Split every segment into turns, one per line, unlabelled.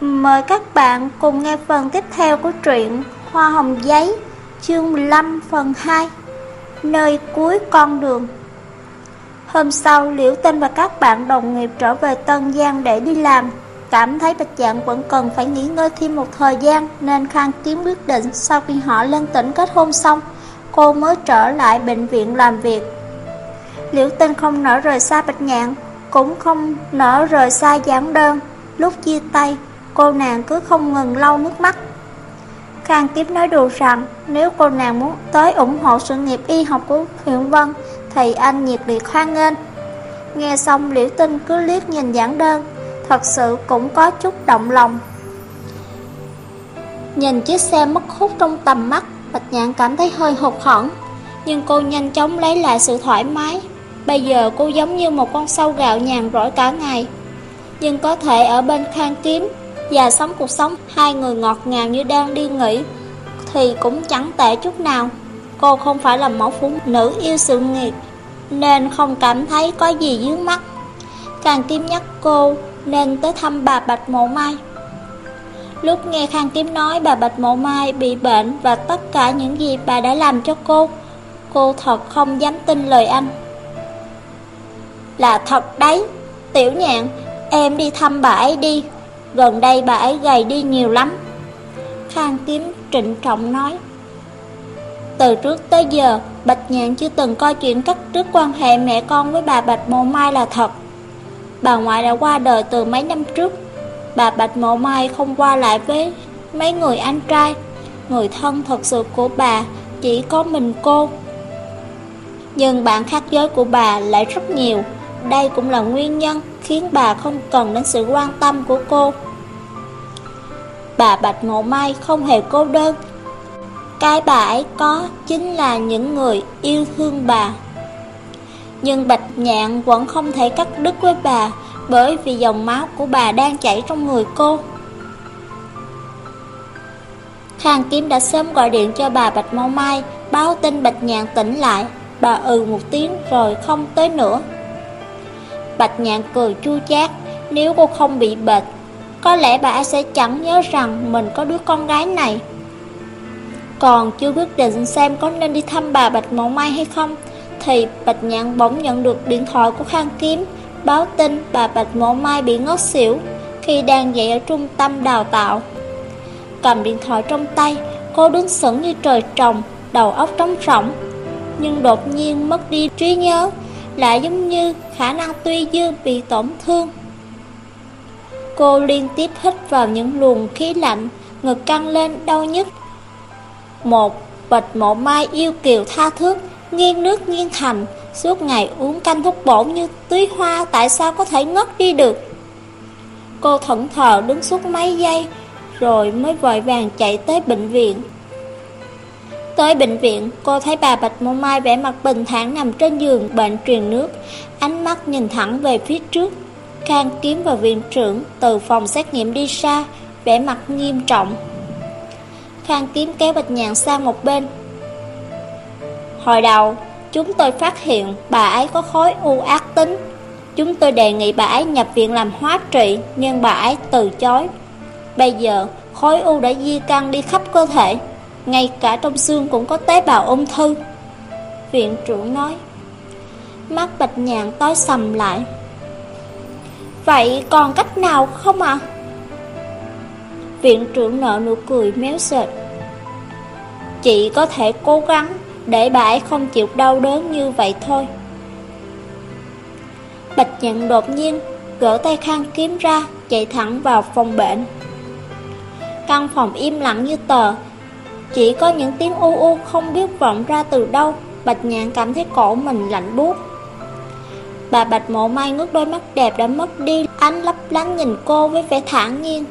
Mời các bạn cùng nghe phần tiếp theo của truyện Hoa Hồng Giấy Chương 15 phần 2 Nơi cuối con đường. Hôm sau, Liễu Tinh và các bạn đồng nghiệp trở về Tân Giang để đi làm. Cảm thấy Bạch Dạng vẫn cần phải nghỉ ngơi thêm một thời gian Nên Khang Kiếm quyết định sau khi họ lên tỉnh kết hôn xong Cô mới trở lại bệnh viện làm việc. Liễu Tinh không nỡ rời xa Bạch Nhạn Cũng không nỡ rời xa giảng đơn. Lúc chia tay Cô nàng cứ không ngừng lau nước mắt. Khang Kiếm nói đùa rằng, Nếu cô nàng muốn tới ủng hộ sự nghiệp y học của huyện Vân, Thì anh nhiệt liệt hoan nghênh. Nghe xong, Liễu Tinh cứ liếc nhìn giảng đơn, Thật sự cũng có chút động lòng. Nhìn chiếc xe mất hút trong tầm mắt, Bạch Nhạn cảm thấy hơi hụt hẫng, Nhưng cô nhanh chóng lấy lại sự thoải mái. Bây giờ cô giống như một con sâu gạo nhàn rỗi cả ngày, Nhưng có thể ở bên Khang Kiếm và sống cuộc sống hai người ngọt ngào như đang đi nghỉ thì cũng chẳng tệ chút nào. Cô không phải là mẫu phụ nữ yêu sự nghiệp nên không cảm thấy có gì dưới mắt. Càng Kim nhắc cô nên tới thăm bà Bạch Mộ Mai. Lúc nghe Khang Kiếm nói bà Bạch Mộ Mai bị bệnh và tất cả những gì bà đã làm cho cô, cô thật không dám tin lời anh. Là thật đấy, tiểu nhạn, em đi thăm bà ấy đi, Gần đây bà ấy gầy đi nhiều lắm. Khang Kiếm trịnh trọng nói, Từ trước tới giờ, Bạch Nhạn chưa từng coi chuyện cắt đứt quan hệ mẹ con với bà Bạch Mộ Mai là thật. Bà ngoại đã qua đời từ mấy năm trước. Bà Bạch Mộ Mai không qua lại với mấy người anh trai. Người thân thật sự của bà chỉ có mình cô. Nhưng bạn khác giới của bà lại rất nhiều. Đây cũng là nguyên nhân khiến bà không cần đến sự quan tâm của cô. Bà Bạch Ngộ Mai không hề cô đơn. Cái bà ấy có chính là những người yêu thương bà. Nhưng Bạch Nhạn vẫn không thể cắt đứt với bà Bởi vì dòng máu của bà đang chảy trong người cô. Khang Kiếm đã sớm gọi điện cho bà Bạch Mâu Mai, Báo tin Bạch Nhạn tỉnh lại. Bà ừ một tiếng rồi không tới nữa. Bạch Nhạn cười chua chát, Nếu cô không bị bệnh có lẽ bà sẽ chẳng nhớ rằng mình có đứa con gái này. Còn chưa quyết định xem có nên đi thăm bà Bạch Mộng Mai hay không, Thì Bạch Nhạn bỗng nhận được điện thoại của Khang Kiếm, Báo tin bà Bạch Mộng Mai bị ngất xỉu Khi đang dạy ở trung tâm đào tạo. Cầm điện thoại trong tay, Cô đứng sững như trời trồng, Đầu óc trống rỗng, Nhưng đột nhiên mất đi trí nhớ, Lại giống như khả năng tuy dương bị tổn thương. Cô liên tiếp hít vào những luồng khí lạnh, ngực căng lên đau nhức. Một bạch mộ mai yêu kiều tha thước, nghiêng nước nghiêng thành, suốt ngày uống canh thuốc bổ như túy hoa tại sao có thể ngất đi được. Cô thẫn thờ đứng suốt mấy giây, rồi mới vội vàng chạy tới bệnh viện. Tới bệnh viện, cô thấy bà Bạch Mộ Mai vẻ mặt bình thản nằm trên giường bệnh truyền nước, ánh mắt nhìn thẳng về phía trước. Khang Kiếm và viện trưởng từ phòng xét nghiệm đi ra, vẻ mặt nghiêm trọng. Khang Kiếm kéo Bạch Nhạn sang một bên. Hồi đầu, chúng tôi phát hiện bà ấy có khối u ác tính. Chúng tôi đề nghị bà ấy nhập viện làm hóa trị, nhưng bà ấy từ chối. Bây giờ, khối u đã di căn đi khắp cơ thể, ngay cả trong xương cũng có tế bào ung thư. Viện trưởng nói. Mắt Bạch Nhạn tối sầm lại. Vậy còn cách nào không ạ? À? Viện trưởng nợ nụ cười méo sệt Chị có thể cố gắng để bà ấy không chịu đau đớn như vậy thôi Bạch nhận đột nhiên gỡ tay khăn kiếm ra, Chạy thẳng vào phòng bệnh Căn phòng im lặng như tờ Chỉ có những tiếng u u không biết vọng ra từ đâu, Bạch nhạn cảm thấy cổ mình lạnh buốt Bà Bạch Mộ Mai ngước đôi mắt đẹp đã mất đi, Ánh lấp lánh nhìn cô với vẻ thản nhiên.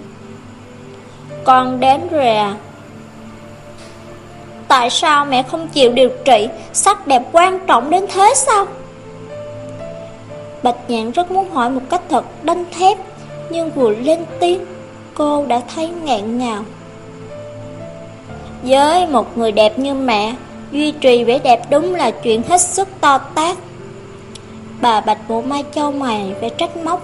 Con đến rồi à Tại sao mẹ không chịu điều trị? Sắc đẹp quan trọng đến thế sao? Bạch Nhạn rất muốn hỏi một cách thật đanh thép, Nhưng vừa lên tiếng, Cô đã thấy ngẹn ngào. Với một người đẹp như mẹ, Duy trì vẻ đẹp đúng là chuyện hết sức to tác Bà Bạch Bộ Mai Châu mày phải trách móc.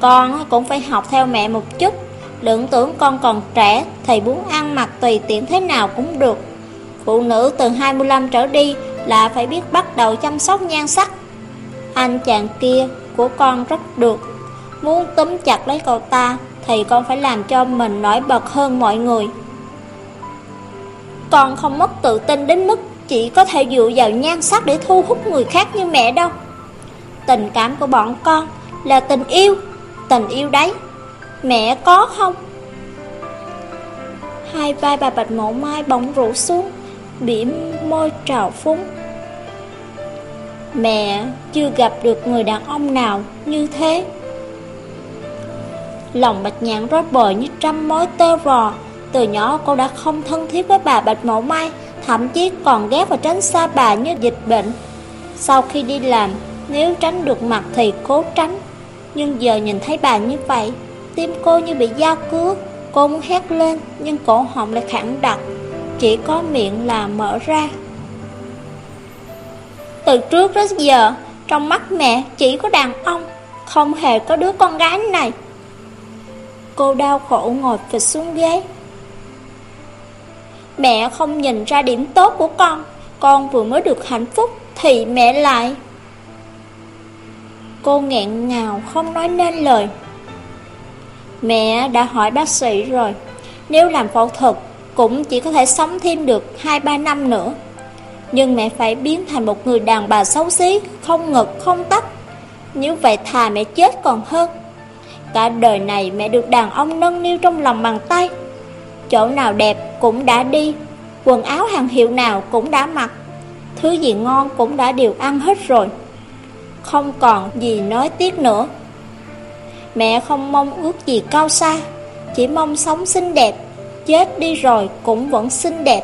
Con cũng phải học theo mẹ một chút. Đừng tưởng con còn trẻ Thì muốn ăn mặc tùy tiện thế nào cũng được. Phụ nữ từ 25 trở đi Là phải biết bắt đầu chăm sóc nhan sắc. Anh chàng kia của con rất được. Muốn túm chặt lấy cậu ta Thì con phải làm cho mình nổi bật hơn mọi người. Con không mất tự tin đến mức Chỉ có thể dựa vào nhan sắc để thu hút người khác như mẹ đâu. Tình cảm của bọn con là tình yêu Tình yêu đấy, Mẹ có không? Hai vai bà Bạch Mộ Mai bỗng rủ xuống Biển môi trào phúng. Mẹ chưa gặp được người đàn ông nào như thế. Lòng Bạch Nhạn rối bời như trăm mối tơ vò. Từ nhỏ cô đã không thân thiết với bà Bạch Mộ Mai, Thậm chí còn ghét và tránh xa bà như dịch bệnh. Sau khi đi làm nếu tránh được mặt thì cố tránh. Nhưng giờ nhìn thấy bà như vậy, Tim cô như bị dao cứa, Cô muốn hét lên, Nhưng cổ họng lại khẳng đặc, Chỉ có miệng là mở ra. Từ trước đến giờ, Trong mắt mẹ chỉ có đàn ông, Không hề có đứa con gái này. Cô đau khổ ngồi phịch xuống ghế. Mẹ không nhìn ra điểm tốt của con Con vừa mới được hạnh phúc Thì mẹ lại Cô nghẹn ngào không nói nên lời. Mẹ đã hỏi bác sĩ rồi Nếu làm phẫu thuật Cũng chỉ có thể sống thêm được 2-3 năm nữa. Nhưng mẹ phải biến thành một người đàn bà xấu xí Không ngực, không tách Như vậy thà mẹ chết còn hơn. Cả đời này mẹ được đàn ông nâng niu trong lòng bàn tay. Chỗ nào đẹp cũng đã đi Quần áo hàng hiệu nào cũng đã mặc. Thứ gì ngon cũng đã đều ăn hết rồi. Không còn gì nói tiếc nữa. Mẹ không mong ước gì cao xa, Chỉ mong sống xinh đẹp. Chết đi rồi cũng vẫn xinh đẹp.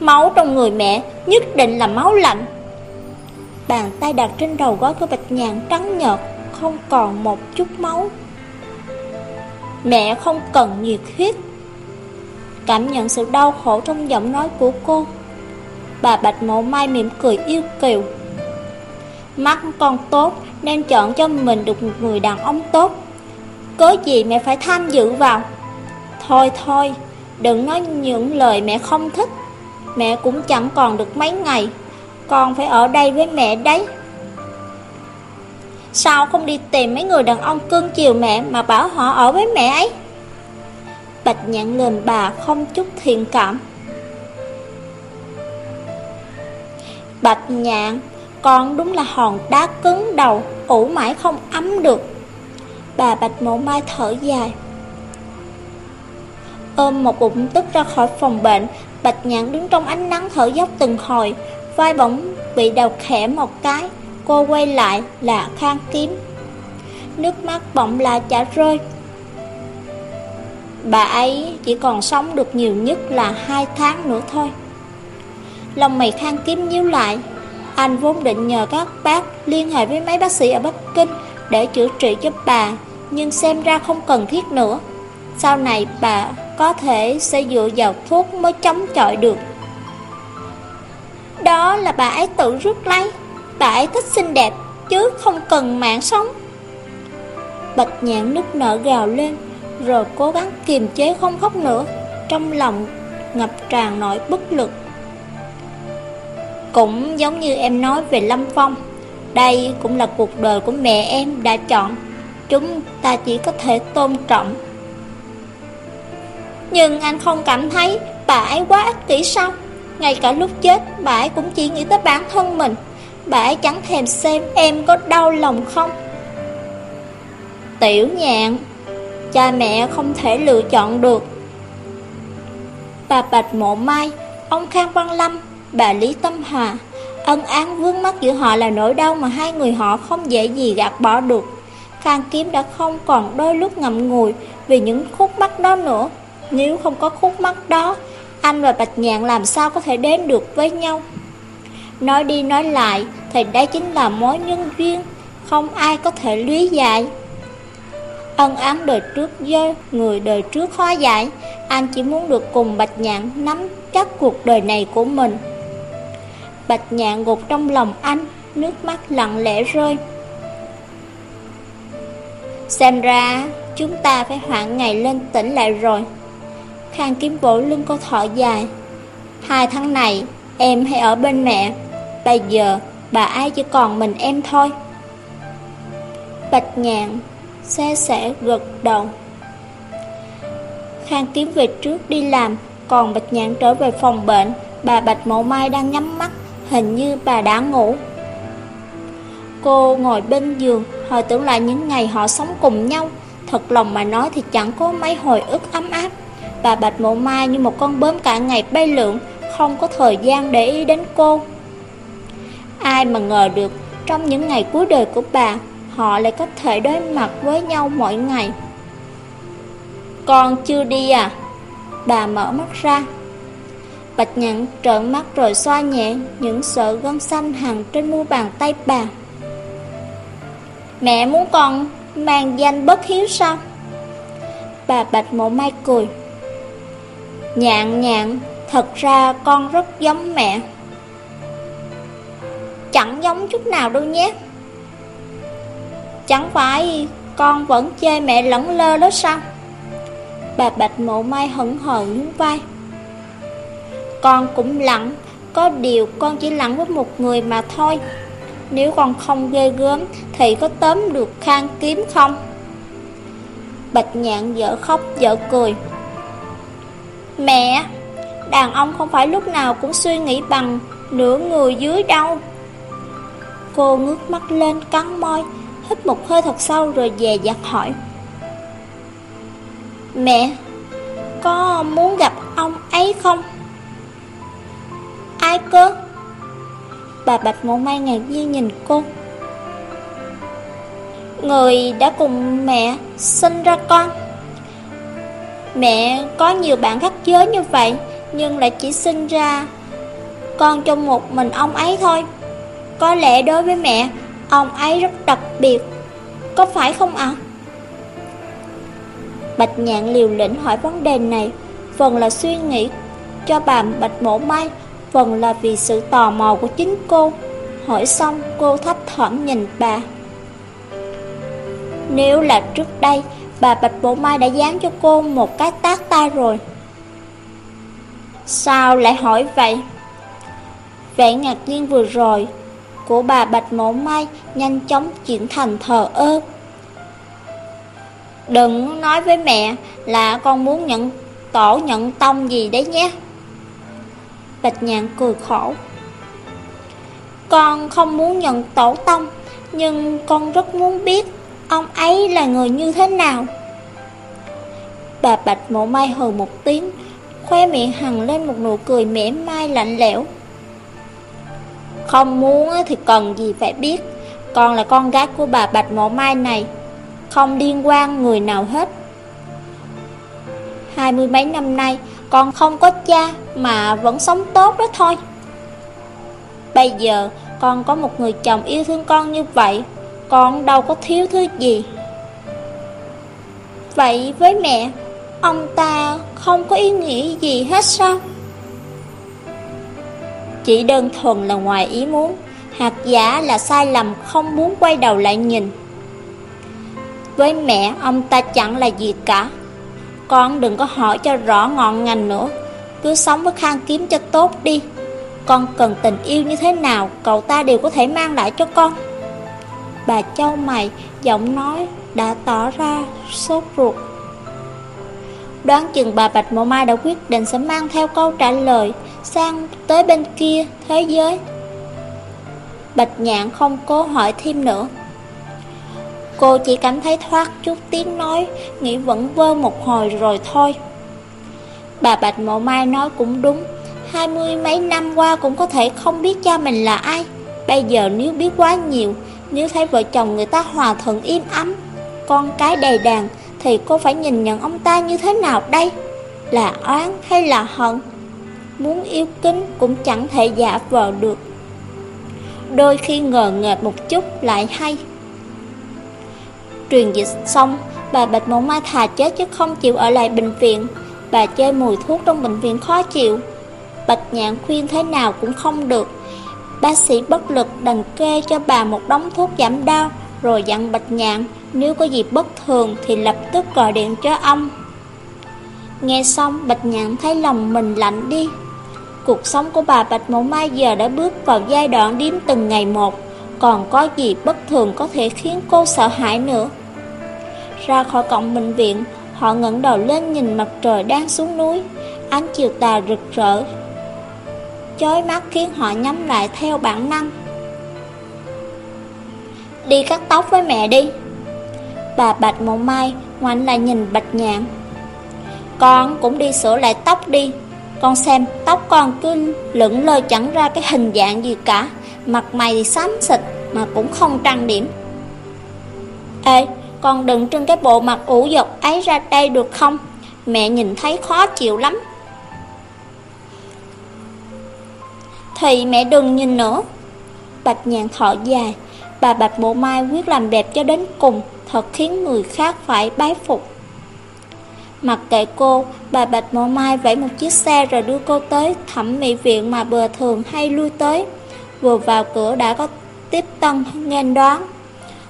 Máu trong người mẹ nhất định là máu lạnh. Bàn tay đặt trên đầu gói của bạch nhạn trắng nhợt, Không còn một chút máu. Mẹ không cần nhiệt huyết. Cảm nhận sự đau khổ trong giọng nói của cô. Bà Bạch Mộ Mai mỉm cười, yêu kiều. Mắt con tốt nên chọn cho mình được một người đàn ông tốt. Cớ gì mẹ phải tham dự vào? Thôi thôi, Đừng nói những lời mẹ không thích. Mẹ cũng chẳng còn được mấy ngày, Con phải ở đây với mẹ đấy. Sao không đi tìm mấy người đàn ông cưng chiều mẹ Mà bảo họ ở với mẹ ấy? Bạch nhãn lên bà không chút thiện cảm. Bạch nhạn con đúng là hòn đá cứng đầu, ủ mãi không ấm được. Bà Bạch Mộ Mai thở dài. Ôm một bụng tức ra khỏi phòng bệnh, Bạch Nhạn đứng trong ánh nắng thở dốc từng hồi. Vai bỗng bị đầu khẽ một cái, Cô quay lại là khang kiếm. Nước mắt bỗng là chả rơi. Bà ấy chỉ còn sống được nhiều nhất là hai tháng nữa thôi. Lòng mày khang kiếm nhíu lại anh vốn định nhờ các bác liên hệ với mấy bác sĩ ở Bắc Kinh để chữa trị cho bà, nhưng xem ra không cần thiết nữa. Sau này bà có thể sẽ dựa vào thuốc mới chống chọi được. Đó là bà ấy tự rút lấy, bà ấy thích xinh đẹp chứ không cần mạng sống. Bạch nhạn nước nở gào lên, rồi cố gắng kiềm chế không khóc nữa, trong lòng ngập tràn nỗi bất lực. Cũng giống như em nói về Lâm Phong, Đây cũng là cuộc đời của mẹ em đã chọn. Chúng ta chỉ có thể tôn trọng. Nhưng anh không cảm thấy bà ấy quá ích kỷ sao? Ngay cả lúc chết, bà ấy cũng chỉ nghĩ tới bản thân mình. Bà ấy chẳng thèm xem em có đau lòng không? Tiểu nhạn, Cha mẹ không thể lựa chọn được. Bà Bạch Mộ Mai, Ông Khang Văn Lâm bà Lý Tâm Hòa. Ân án vướng mắt giữa họ là nỗi đau mà hai người họ không dễ gì gạt bỏ được. Khang Kiếm đã không còn đôi lúc ngậm ngùi vì những khúc mắc đó nữa. Nếu không có khúc mắc đó, anh và Bạch Nhạn làm sao có thể đến được với nhau? Nói đi nói lại, thì đây chính là mối nhân duyên, không ai có thể lý giải. Ân án đời trước do người đời trước hóa giải, anh chỉ muốn được cùng Bạch Nhạn nắm chắc cuộc đời này của mình. Bạch nhạn gục trong lòng anh, Nước mắt lặng lẽ rơi. Xem ra Chúng ta phải hoãn ngày lên tỉnh lại rồi. Khang kiếm vỗ lưng cô thở dài. Hai tháng này, em hãy ở bên mẹ. Bây giờ, bà ấy chỉ còn mình em thôi. Bạch nhạn xe sẻ gật đầu. Khang kiếm về trước đi làm, Còn Bạch nhạn trở về phòng bệnh. Bà Bạch Mộ Mai đang nhắm mắt. Hình như bà đã ngủ. Cô ngồi bên giường, Hồi tưởng lại những ngày họ sống cùng nhau. Thật lòng mà nói thì chẳng có mấy hồi ức ấm áp. Bà Bạch Mộ Mai như một con bướm cả ngày bay lượn, Không có thời gian để ý đến cô. Ai mà ngờ được, Trong những ngày cuối đời của bà, Họ lại có thể đối mặt với nhau mỗi ngày. Con chưa đi à? Bà mở mắt ra. Bạch nhẫn trợn mắt rồi xoa nhẹ Những sợi gân xanh hằng trên mu bàn tay bà. Mẹ muốn con mang danh bất hiếu sao? Bà Bạch Mộ Mai cười. Nhạn nhạn, Thật ra con rất giống mẹ. Chẳng giống chút nào đâu nhé. Chẳng phải con vẫn chơi mẹ lẫn lơ đó sao? Bà Bạch Mộ Mai hững hờ nhún vai. Con cũng lặng Có điều con chỉ lặng với một người mà thôi. Nếu con không ghê gớm, Thì có tóm được khang kiếm không? Bạch nhạn dở khóc, dở cười. Mẹ, Đàn ông không phải lúc nào cũng suy nghĩ bằng Nửa người dưới đâu. Cô ngước mắt lên cắn môi, Hít một hơi thật sâu rồi dè dặt hỏi. Mẹ, Có muốn gặp ông ấy không? Ai cơ? Bà Bạch Mộ Mai ngạc nhiên nhìn cô. Người đã cùng mẹ sinh ra con. Mẹ có nhiều bạn khác giới như vậy, Nhưng lại chỉ sinh ra Con trong một mình ông ấy thôi. Có lẽ đối với mẹ, Ông ấy rất đặc biệt. Có phải không ạ? Bạch nhạn liều lĩnh hỏi vấn đề này, Phần là suy nghĩ cho bà Bạch mộ Mai. Phần là vì sự tò mò của chính cô Hỏi xong, cô thấp thỏm nhìn bà Nếu là trước đây, Bà Bạch Bộ Mai đã dán cho cô một cái tác tay rồi Sao lại hỏi vậy? Vẻ ngạc nhiên vừa rồi của bà Bạch Mộ Mai nhanh chóng chuyển thành thờ ơ. Đừng nói với mẹ là con muốn nhận, tổ nhận tông gì đấy nhé. Bạch Nhạn cười khổ. Con không muốn nhận tổ tông, nhưng con rất muốn biết ông ấy là người như thế nào. Bà Bạch Mộ Mai hừ một tiếng, khoe miệng hằng lên một nụ cười mỉa mai lạnh lẽo. Không muốn thì cần gì phải biết Con là con gái của bà Bạch Mộ Mai này Không liên quan người nào hết Hai mươi mấy năm nay con không có cha Mà vẫn sống tốt đó thôi. Bây giờ Con có một người chồng yêu thương con như vậy, Con đâu có thiếu thứ gì. Vậy với mẹ, Ông ta không có ý nghĩa gì hết sao? Chỉ đơn thuần là ngoài ý muốn, Hạt giả là sai lầm không muốn quay đầu lại nhìn. Với mẹ, ông ta chẳng là gì cả. Con đừng có hỏi cho rõ ngọn ngành nữa Cứ sống với khang kiếm cho tốt đi Con cần tình yêu như thế nào, Cậu ta đều có thể mang lại cho con Bà châu mày, Giọng nói đã tỏ ra sốt ruột Đoán chừng bà Bạch Mộ Mai đã quyết định sẽ mang theo câu trả lời sang tới bên kia thế giới. Bạch nhạn không cố hỏi thêm nữa. Cô chỉ cảm thấy thoát chút tiếng nói, nghĩ vẫn vơ một hồi rồi thôi. Bà Bạch Mộ Mai nói cũng đúng, hai mươi mấy năm qua cũng có thể không biết cha mình là ai. Bây giờ nếu biết quá nhiều, nếu thấy vợ chồng người ta hòa thuận im ấm, con cái đầy đàn, thì cô phải nhìn nhận ông ta như thế nào đây? Là oán hay là hận? Muốn yêu kính cũng chẳng thể giả vờ được Đôi khi ngờ nghệch một chút lại hay Truyền dịch xong, Bà Bạch Mộng Mai thà chết chứ không chịu ở lại bệnh viện. Bà chơi mùi thuốc trong bệnh viện khó chịu. Bạch nhạn khuyên thế nào cũng không được. Bác sĩ bất lực đành kê cho bà một đống thuốc giảm đau, Rồi dặn Bạch nhạn, Nếu có gì bất thường thì lập tức gọi điện cho ông. Nghe xong, Bạch Nhạn thấy lòng mình lạnh đi. Cuộc sống của bà Bạch Mộng Mai giờ đã bước vào giai đoạn điếm từng ngày một. Còn có gì bất thường có thể khiến cô sợ hãi nữa? Ra khỏi cổng bệnh viện, Họ ngẩng đầu lên nhìn mặt trời đang xuống núi, Ánh chiều tà rực rỡ. Chói mắt khiến họ nhắm lại theo bản năng. Đi cắt tóc với mẹ đi. Bà Bạch Mộ Mai ngoảnh lại nhìn Bạch Nhạn. Con cũng đi sửa lại tóc đi. Con xem tóc con cứ lững lơ chẳng ra cái hình dạng gì cả. Mặt mày thì xám xịt mà cũng không trang điểm. Ê, con đừng trưng cái bộ mặt ủ dọc ấy ra đây được không? Mẹ nhìn thấy khó chịu lắm. Thì mẹ đừng nhìn nữa. Bạch nhàn thọ dài. Bà Bạch Bộ Mai quyết làm đẹp cho đến cùng Thật khiến người khác phải bái phục. Mặc kệ cô Bà Bạch mộ Mai vẫy một chiếc xe Rồi đưa cô tới thẩm mỹ viện Mà bờ thường hay lui tới. Vừa vào cửa đã có tiếp tân nghênh đoán.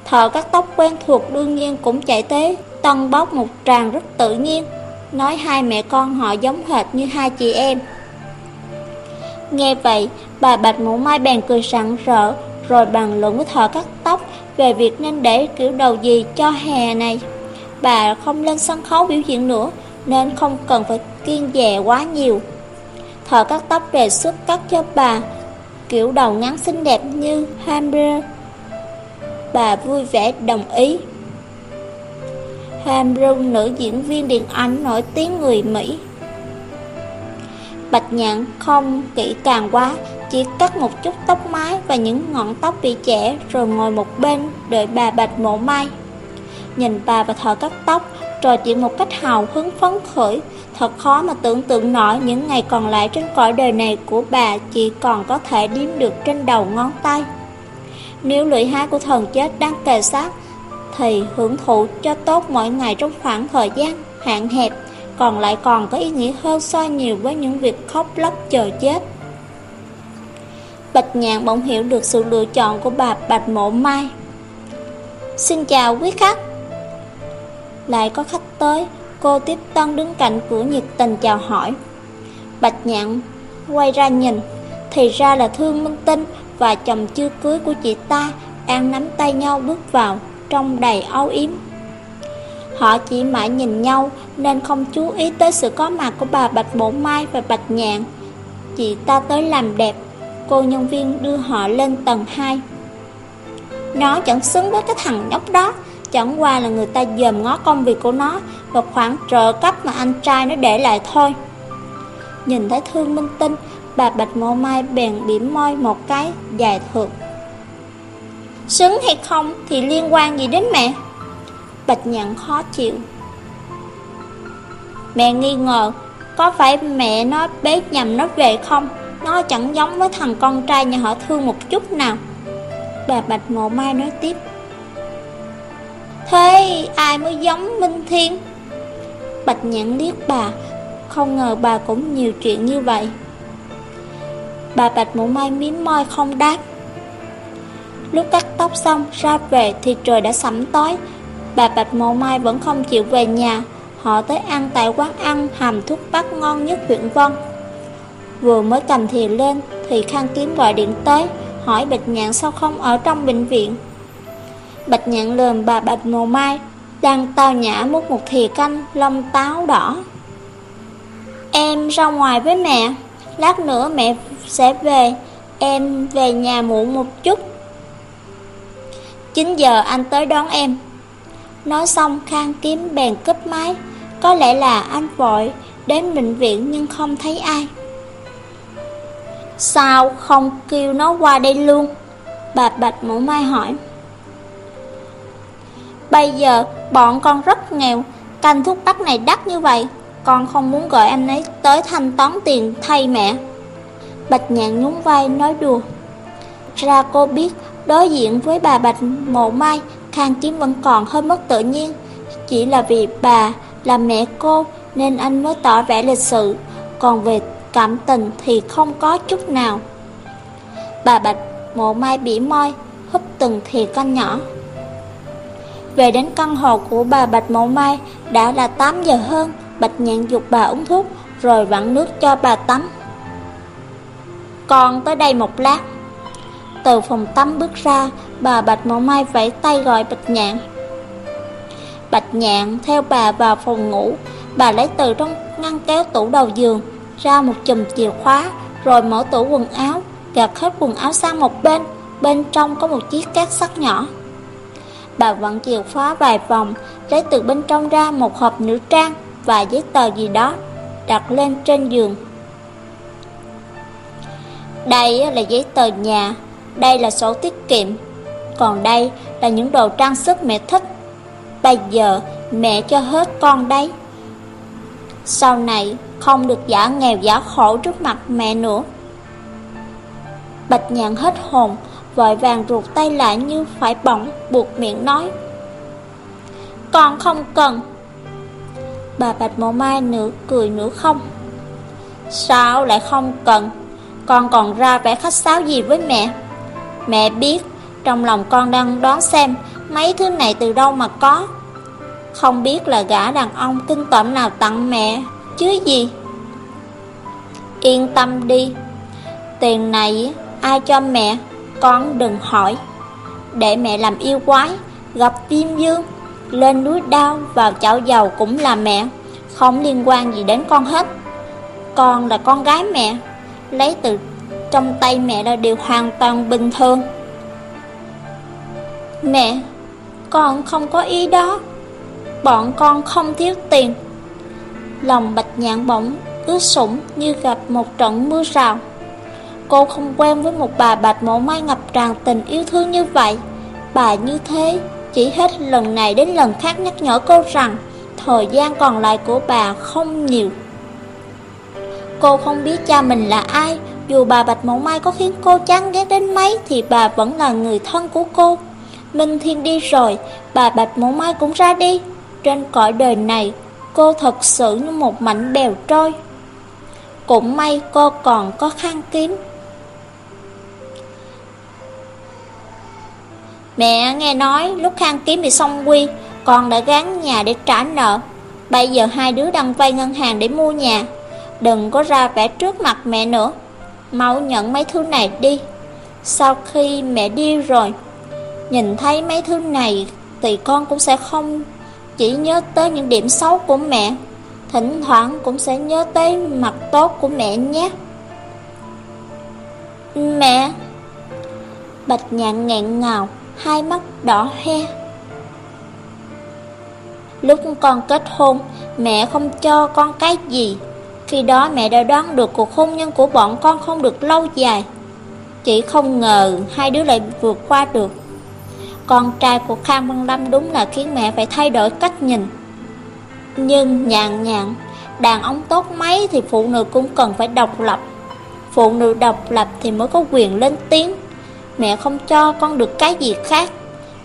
Thợ cắt tóc quen thuộc đương nhiên cũng chạy tới, Tân bóc một tràng rất tự nhiên, Nói hai mẹ con họ giống hệt như hai chị em. Nghe vậy, Bà Bạch Mũ Mai bèn cười sẵn rỡ, Rồi bàn luận với thợ cắt tóc Về việc nên để kiểu đầu gì cho hè này. Bà không lên sân khấu biểu diễn nữa, Nên không cần phải kiên dè quá nhiều. Thợ cắt tóc đề xuất cắt cho bà Kiểu đầu ngắn xinh đẹp như Hambre Bà vui vẻ đồng ý. Hambre nữ diễn viên điện ảnh nổi tiếng người Mỹ. Bạch nhạn không kỹ càng quá, Chỉ cắt một chút tóc mái và những ngọn tóc bị trẻ Rồi ngồi một bên đợi bà Bạch mộ mai. Nhìn bà và thợ cắt tóc Trò chuyện một cách hào hứng, phấn khởi Thật khó mà tưởng tượng nổi những ngày còn lại trên cõi đời này của bà Chỉ còn có thể đếm được trên đầu ngón tay Nếu lưỡi hái của thần chết đang kề sát, Thì hưởng thụ cho tốt mỗi ngày trong khoảng thời gian hạn hẹp, còn lại còn có ý nghĩa hơn so nhiều với những việc khóc lóc chờ chết. Bạch nhạn bỗng hiểu được sự lựa chọn của bà Bạch Mộ Mai. Xin chào quý khách. Lại có khách tới, cô tiếp tân đứng cạnh cửa nhiệt tình chào hỏi. Bạch nhạn quay ra nhìn, thì ra là Thương Minh Tinh và chồng chưa cưới của chị ta đang nắm tay nhau bước vào, trong đầy âu yếm. Họ chỉ mãi nhìn nhau nên không chú ý tới sự có mặt của bà Bạch Bổ Mai và Bạch Nhạn. Chị ta tới làm đẹp, cô nhân viên đưa họ lên tầng 2. Nó chẳng xứng với cái thằng nhóc đó, chẳng qua là người ta dòm ngó công việc của nó và khoản trợ cấp mà anh trai nó để lại thôi. Nhìn thấy Thương Minh Tinh, bà Bạch ngô Mai bèn điểm môi một cái dài thượng. Xứng hay không thì liên quan gì đến mẹ? Bạch Nhạn khó chịu. Mẹ nghi ngờ Có phải mẹ nó bế nhầm nó về không Nó chẳng giống với thằng con trai nhà họ thương một chút nào Bà Bạch Ngộ Mai nói tiếp Thế, ai mới giống Minh Thiên? Bạch nhãn liếc bà, Không ngờ bà cũng nhiều chuyện như vậy. Bà Bạch Mộ Mai miếm môi không đáp. Lúc cắt tóc xong ra về thì trời đã sẩm tối. Bà Bạch Mộ Mai vẫn không chịu về nhà. Họ tới ăn tại quán ăn hàm thuốc bắc ngon nhất huyện Vân. Vừa mới cầm thìa lên Thì Khang Kiếm gọi điện tới, Hỏi Bạch Nhạn sao không ở trong bệnh viện. Bạch Nhạn lườm bà Bạch Mồ Mai Đang tao nhã múc một thìa canh Lông táo đỏ. Em ra ngoài với mẹ, Lát nữa mẹ sẽ về, Em về nhà muộn một chút. 9 giờ anh tới đón em. Nói xong, Khang Kiếm bèn cướp máy. Có lẽ là anh vội đến bệnh viện nhưng không thấy ai. Sao không kêu nó qua đây luôn? Bà Bạch Mũ Mai hỏi. Bây giờ bọn con rất nghèo. Canh thuốc bắc này đắt như vậy. Con không muốn gọi anh ấy tới thanh toán tiền thay mẹ. Bạch nhạn nhún vai nói đùa. Ra cô biết đối diện với bà Bạch Mộ Mai Khang Kiếm vẫn còn hơi mất tự nhiên. Chỉ là vì bà là mẹ cô nên anh mới tỏ vẻ lịch sự, còn về cảm tình thì không có chút nào. Bà Bạch mộ mai bỉ môi, húp từng thìa canh nhỏ. Về đến căn hộ của bà Bạch Mậu Mai, Đã là 8 giờ hơn, Bạch nhạn dục bà uống thuốc, Rồi vặn nước cho bà tắm. Con tới đây một lát. Từ phòng tắm bước ra, Bà Bạch Mậu Mai vẫy tay gọi Bạch nhạn. Bạch nhạn theo bà vào phòng ngủ. Bà lấy từ trong ngăn kéo tủ đầu giường, Ra một chùm chìa khóa, Rồi mở tủ quần áo, Gạt hết quần áo sang một bên. Bên trong có một chiếc cát sắt nhỏ. Bà vẫn chìa khóa vài vòng, Lấy từ bên trong ra một hộp nữ trang Và giấy tờ gì đó Đặt lên trên giường. Đây là giấy tờ nhà, Đây là sổ tiết kiệm, Còn đây là những đồ trang sức mẹ thích. Bây giờ mẹ cho hết con đấy. Sau này không được giả nghèo giả khổ trước mặt mẹ nữa. Bạch nhạn hết hồn Vội vàng ruột tay lại như phải bỏng, Buộc miệng nói. Con không cần. Bà Bạch Mộ Mai nửa cười nửa không. Sao lại không cần? Con còn ra vẻ khách sáo gì với mẹ? Mẹ biết, Trong lòng con đang đoán xem Mấy thứ này từ đâu mà có. Không biết là gã đàn ông kinh tởm nào tặng mẹ, Chứ gì. Yên tâm đi, Tiền này ai cho mẹ? Con đừng hỏi. Để mẹ làm yêu quái, Gặp viêm dương, Lên núi đao vào chảo dầu cũng là mẹ, Không liên quan gì đến con hết. Con là con gái mẹ, Lấy từ trong tay mẹ là điều hoàn toàn bình thường. Mẹ, Con không có ý đó. Bọn con không thiếu tiền. Lòng bạch nhạn bỗng ướt sũng như gặp một trận mưa rào. Cô không quen với một bà bạch mộ mai ngập tràn tình yêu thương như vậy. Bà như thế, Chỉ hết lần này đến lần khác nhắc nhở cô rằng Thời gian còn lại của bà không nhiều. Cô không biết cha mình là ai, Dù bà Bạch mộng Mai có khiến cô chán ghét đến mấy Thì bà vẫn là người thân của cô. Minh Thiên đi rồi, Bà Bạch mộng Mai cũng ra đi. Trên cõi đời này, Cô thật sự như một mảnh bèo trôi. Cũng may cô còn có khăn kiếm Mẹ nghe nói lúc Khang Kiếm bị xong quy, Con đã gán nhà để trả nợ. Bây giờ hai đứa đang vay ngân hàng để mua nhà. Đừng có ra vẻ trước mặt mẹ nữa. Mau nhận mấy thứ này đi. Sau khi mẹ đi rồi, Nhìn thấy mấy thứ này Thì con cũng sẽ không Chỉ nhớ tới những điểm xấu của mẹ. Thỉnh thoảng cũng sẽ nhớ tới mặt tốt của mẹ nhé. Mẹ! Bạch nhạn nghẹn ngào hai mắt đỏ hoe. Lúc con kết hôn, mẹ không cho con cái gì. Khi đó mẹ đã đoán được cuộc hôn nhân của bọn con không được lâu dài. Chỉ không ngờ hai đứa lại vượt qua được. Con trai của Khang Văn Lâm đúng là khiến mẹ phải thay đổi cách nhìn. Nhưng nhàn nhàn, đàn ông tốt mấy thì phụ nữ cũng cần phải độc lập. Phụ nữ độc lập thì mới có quyền lên tiếng Mẹ không cho con được cái gì khác.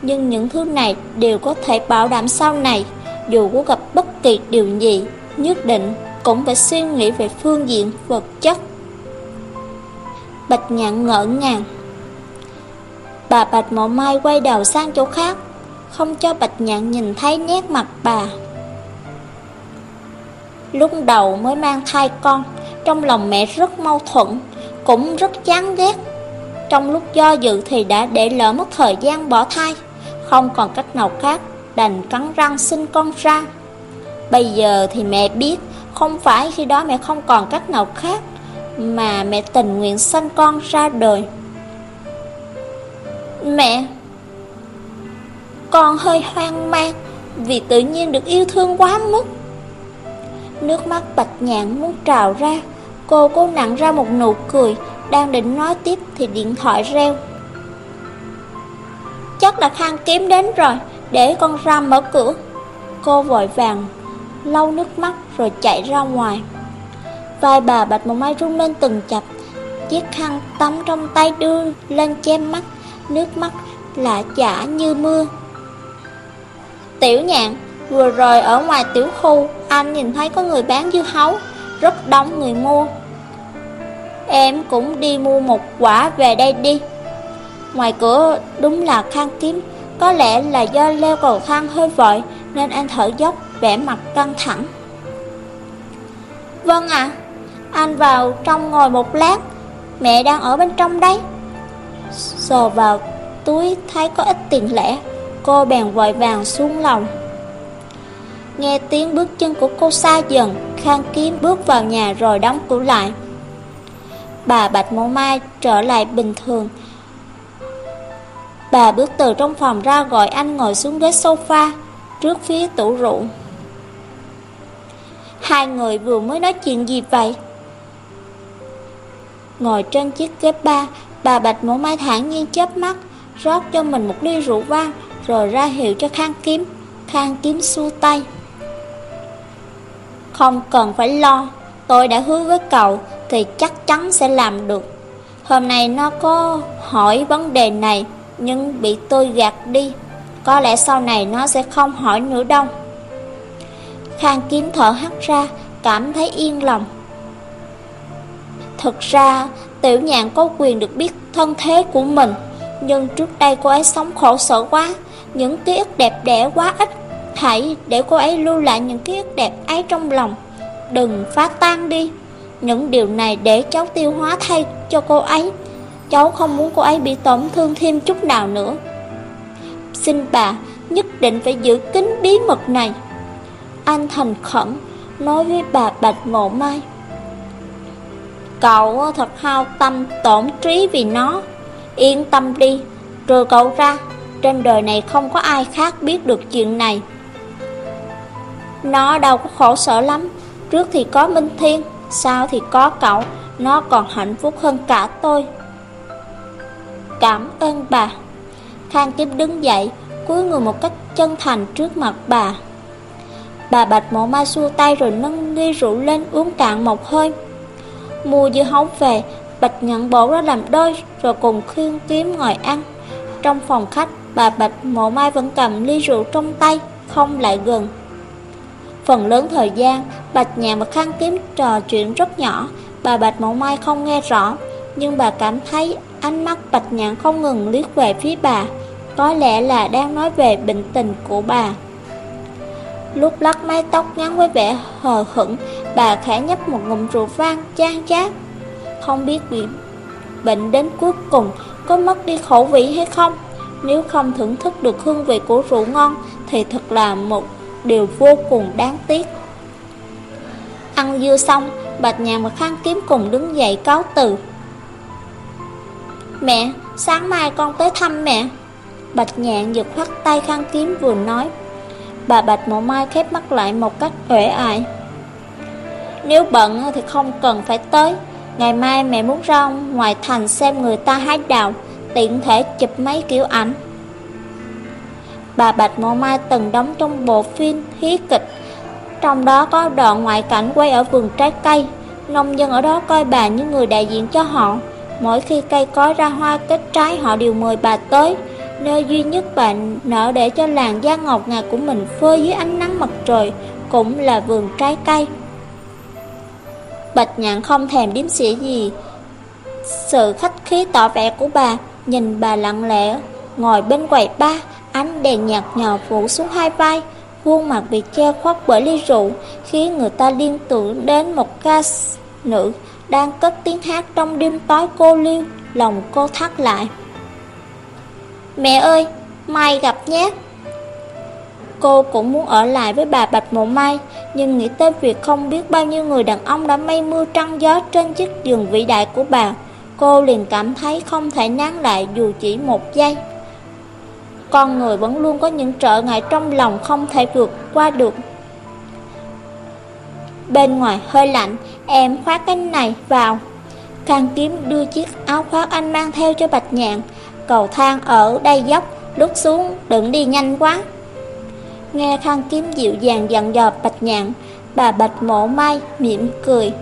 Nhưng những thứ này đều có thể bảo đảm sau này. Dù có gặp bất kỳ điều gì, Nhất định cũng phải suy nghĩ về phương diện vật chất. Bạch nhạn ngỡ ngàng. Bà Bạch Mộ Mai quay đầu sang chỗ khác, Không cho Bạch nhạn nhìn thấy nét mặt bà. Lúc đầu mới mang thai con, Trong lòng mẹ rất mâu thuẫn, Cũng rất chán ghét trong lúc do dự thì đã để lỡ mất thời gian bỏ thai. Không còn cách nào khác, Đành cắn răng sinh con ra. Bây giờ thì mẹ biết, Không phải khi đó mẹ không còn cách nào khác, Mà mẹ tình nguyện sinh con ra đời. Mẹ, Con hơi hoang mang Vì tự nhiên được yêu thương quá mức. Nước mắt bạch nhạn muốn trào ra, Cô cố nặng ra một nụ cười đang định nói tiếp thì điện thoại reo. Chắc là khang kiếm đến rồi, Để con ra mở cửa. Cô vội vàng Lau nước mắt rồi chạy ra ngoài. Vai bà bạch một mai rung lên từng chập. Chiếc khăn tắm trong tay đưa lên che mắt, Nước mắt lạ chả như mưa. Tiểu nhạn, Vừa rồi ở ngoài tiểu khu, Anh nhìn thấy có người bán dưa hấu, Rất đông người mua. Em cũng đi mua một quả về đây đi. Ngoài cửa, đúng là khang kiếm. Có lẽ là do leo cầu thang hơi vội, Nên anh thở dốc, vẻ mặt căng thẳng. Vâng ạ, Anh vào trong ngồi một lát. Mẹ đang ở bên trong đấy. Sờ vào túi, thấy có ít tiền lẻ. Cô bèn vội vàng xuống lòng Nghe tiếng bước chân của cô xa dần, Khang kiếm bước vào nhà rồi đóng cửa lại. Bà Bạch mẫu Mai trở lại bình thường. Bà bước từ trong phòng ra gọi anh ngồi xuống ghế sofa Trước phía tủ rượu. Hai người vừa mới nói chuyện gì vậy? Ngồi trên chiếc ghế ba, Bà Bạch mẫu Mai thản nhiên chớp mắt, Rót cho mình một ly rượu vang, Rồi ra hiệu cho Khang Kiếm. Khang Kiếm xua tay. Không cần phải lo, Tôi đã hứa với cậu thì chắc chắn sẽ làm được. Hôm nay nó có hỏi vấn đề này, Nhưng bị tôi gạt đi. Có lẽ sau này nó sẽ không hỏi nữa đâu. Khang Kiếm thở hắt ra, Cảm thấy yên lòng. Thực ra, Tiểu nhạn có quyền được biết thân thế của mình, Nhưng trước đây cô ấy sống khổ sở quá. Những ký ức đẹp đẽ quá ít, Hãy để cô ấy lưu lại những ký ức đẹp ấy trong lòng. Đừng phá tan đi. Những điều này để cháu tiêu hóa thay cho cô ấy. Cháu không muốn cô ấy bị tổn thương thêm chút nào nữa. Xin bà nhất định phải giữ kín bí mật này. Anh thành khẩn nói với bà Bạch Ngộ Mai. Cậu thật hao tâm tổn trí vì nó. Yên tâm đi, Trừ cậu ra, Trên đời này không có ai khác biết được chuyện này. Nó đâu có khổ sở lắm. Trước thì có Minh Thiên sao thì có cậu, Nó còn hạnh phúc hơn cả tôi. Cảm ơn bà. Khang kiếp đứng dậy, cúi người một cách chân thành trước mặt bà. Bà Bạch Mộ Mai xua tay rồi nâng ly rượu lên uống cạn một hơi. Mua dưa hấu về, Bạch nhận bổ ra làm đôi Rồi cùng khuyên kiếm ngồi ăn. Trong phòng khách, Bà Bạch Mộ Mai vẫn cầm ly rượu trong tay, Không lại gần. Phần lớn thời gian Bạch nhàn và Khang kiếm trò chuyện rất nhỏ. Bà Bạch Mộng Mai không nghe rõ, Nhưng bà cảm thấy ánh mắt Bạch nhạn không ngừng liếc về phía bà. Có lẽ là đang nói về bệnh tình của bà. Lúc lắc mái tóc ngắn với vẻ hờ hững, Bà khẽ nhấp một ngụm rượu vang chan chát. Không biết bị bệnh đến cuối cùng Có mất đi khẩu vị hay không? Nếu không thưởng thức được hương vị của rượu ngon Thì thật là một điều vô cùng đáng tiếc. Ăn dưa xong Bạch nhàn và khang kiếm cùng đứng dậy cáo từ. Mẹ, sáng mai con tới thăm mẹ. Bạch nhạn giật khoắt tay khang kiếm vừa nói. Bà Bạch Mộ Mai khép mắt lại một cách uể ải Nếu bận thì không cần phải tới. Ngày mai mẹ muốn ra ngoài thành xem người ta hái đào Tiện thể chụp mấy kiểu ảnh. Bà Bạch Mộ Mai từng đóng trong bộ phim hí kịch trong đó có đoạn ngoại cảnh quay ở vườn trái cây. Nông dân ở đó coi bà như người đại diện cho họ. Mỗi khi cây cối ra hoa kết trái, họ đều mời bà tới. Nơi duy nhất bà nở để cho làn da ngọt ngào của mình phơi dưới ánh nắng mặt trời Cũng là vườn trái cây. Bạch nhạn không thèm điếm xỉa gì. Sự khách khí tỏ vẻ của bà, Nhìn bà lặng lẽ, Ngồi bên quầy ba, Ánh đèn nhạt nhòa phủ xuống hai vai. Khuôn mặt bị che khuất bởi ly rượu Khiến người ta liên tưởng đến một ca nữ Đang cất tiếng hát trong đêm tối cô liêu Lòng cô thắt lại. Mẹ ơi, mai gặp nhé. Cô cũng muốn ở lại với bà Bạch Mộ Mai Nhưng nghĩ tới việc không biết bao nhiêu người đàn ông đã mây mưa trăng gió trên chiếc giường vĩ đại của bà Cô liền cảm thấy không thể nán lại dù chỉ một giây. Con người vẫn luôn có những trở ngại trong lòng không thể vượt qua được Bên ngoài hơi lạnh, em khoác cái này vào Khang kiếm đưa chiếc áo khoác anh mang theo cho Bạch Nhạn Cầu thang ở đây dốc, lúc xuống đừng đi nhanh quá. Nghe Khang kiếm dịu dàng dặn dò bạch nhạn, bà bạch mộ mai mỉm cười.